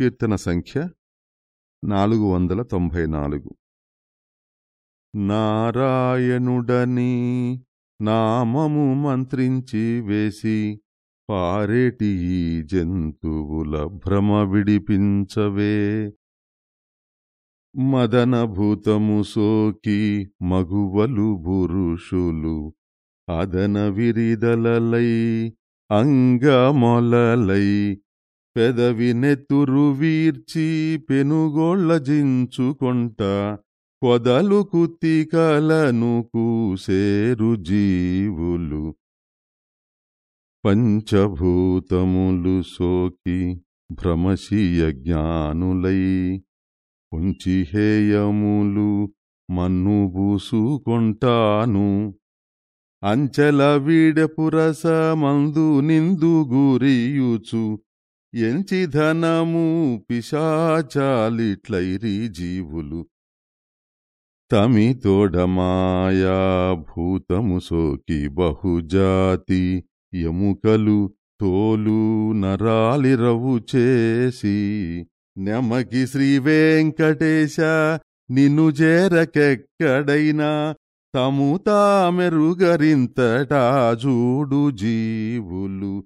కీర్తన సంఖ్య నాలుగు వందల తొంభై నాలుగు నారాయణుడని నామము మంత్రించి వేసి పారేటి ఈ జంతువుల భ్రమ విడిపించవే. మదనభూతము సోకి మగువలు పురుషులు అదన విరిదలలై అంగమొలలై పెదవి నెత్తురు వీర్చి పెనుగోళ్ళజించుకొంట కొదలు పొదలు కుత్తికలను కూసేరు జీవులు. పంచభూతములు సోకి భ్రమశీయ జ్ఞానులై హేయములు మన్ను బూసుకొంటాను అంచెల వీడపురస మందు నిందు గురియుచు ఎంచి ధనము పిశాచాలిట్లైరి జీవులు. తమితోడమాయా భూతము సోకి బహుజాతి ఎముకలు తోలు నరాలిరవు చేసి. నెమకి శ్రీవేంకటేశ నిన్ను చేరకెక్కడైనా తము తామెరుగరింతటా జూడు జీవులు.